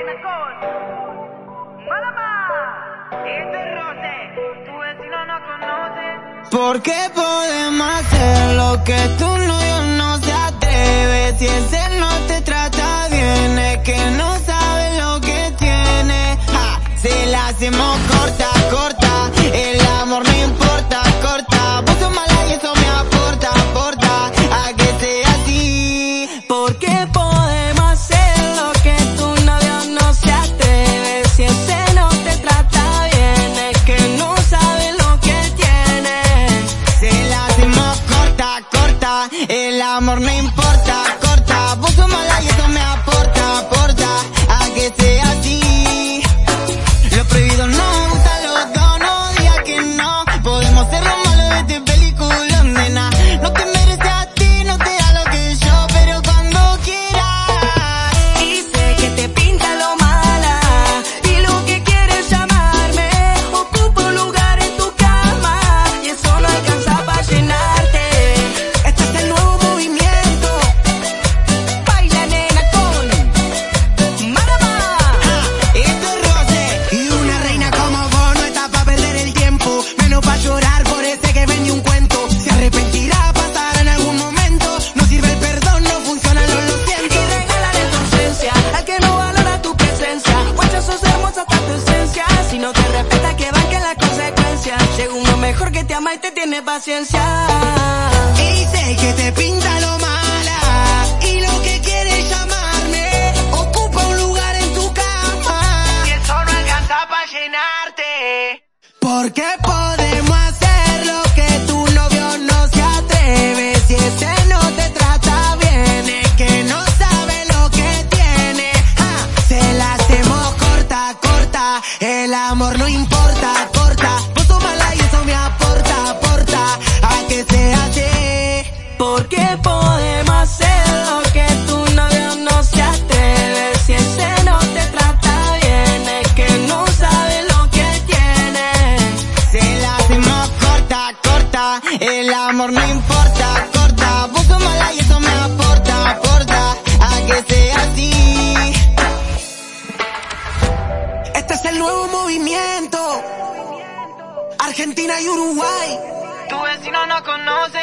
arena con Malama. Este roce, tu vecino no conoce. ¿Por qué podemos? el amor no importa, corta, vos sos mala y eso me aporta, aporta. y te tiene paciencia. Dice que te pinta lo mala y lo que quiere llamarme ocupa un lugar en tu cama y eso no alcanza para llenarte. Porque podemos hacer lo que tu novio no se atreve si ese no te trata bien es que no sabe lo que tiene. Se la hacemos corta, corta. El amor no importa. amor no importa, corta, busco mala y eso me aporta, aporta a que sea así. Este es el nuevo movimiento. Argentina y Uruguay. Tu vecino no conoce.